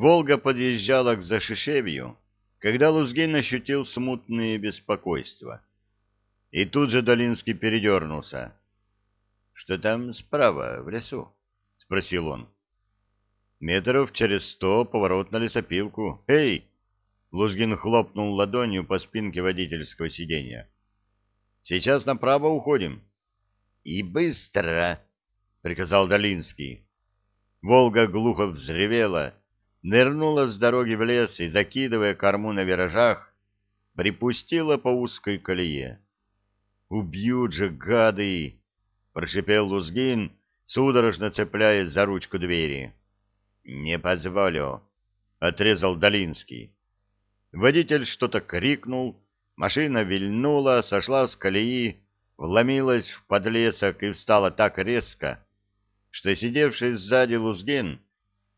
Волга подъезжала к Зашишевью, когда Лузгин ощутил смутные беспокойства. И тут же Долинский передернулся. — Что там справа, в лесу? — спросил он. — Метров через сто поворот на лесопилку. Эй! Лузгин хлопнул ладонью по спинке водительского сиденья. — Сейчас направо уходим. — И быстро! — приказал Долинский. Волга глухо взревела, нырнула с дороги в лес и, закидывая корму на виражах, припустила по узкой колее. «Убьют же, гады!» — прошипел Лузгин, судорожно цепляясь за ручку двери. «Не позволю!» — отрезал Долинский. Водитель что-то крикнул, машина вильнула, сошла с колеи, вломилась в подлесок и встала так резко, что сидевший сзади Лузгин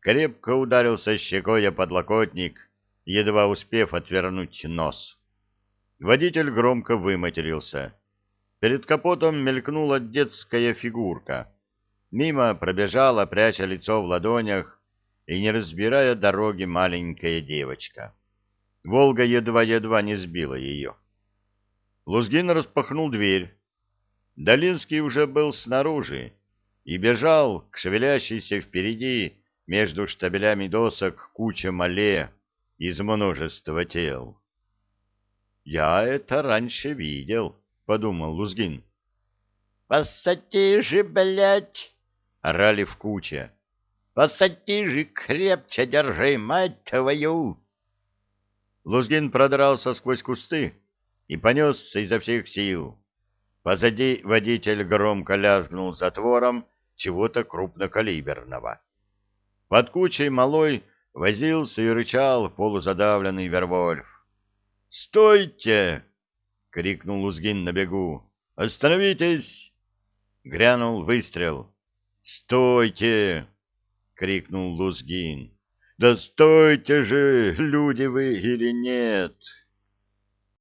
крепко ударился щекой о подлокотник, едва успев отвернуть нос. Водитель громко выматерился. Перед капотом мелькнула детская фигурка. Мимо пробежала, пряча лицо в ладонях и не разбирая дороги, маленькая девочка. Волга едва-едва не сбила ее. Лузгин распахнул дверь. Долинский уже был снаружи и бежал к шевелящейся впереди между штабелями досок куча мале из множества тел. «Я это раньше видел», — подумал Лузгин. «Посади же, блядь!» — орали в куче. «Посади крепче держи, мать твою!» Лузгин продрался сквозь кусты и понесся изо всех сил. Позади водитель громко лязгнул затвором чего-то крупнокалиберного. Под кучей малой возился и рычал полузадавленный Вервольф. «Стойте!» — крикнул Лузгин на бегу. «Остановитесь!» — грянул выстрел. «Стойте!» — крикнул Лузгин. «Да стойте же, люди вы или нет!»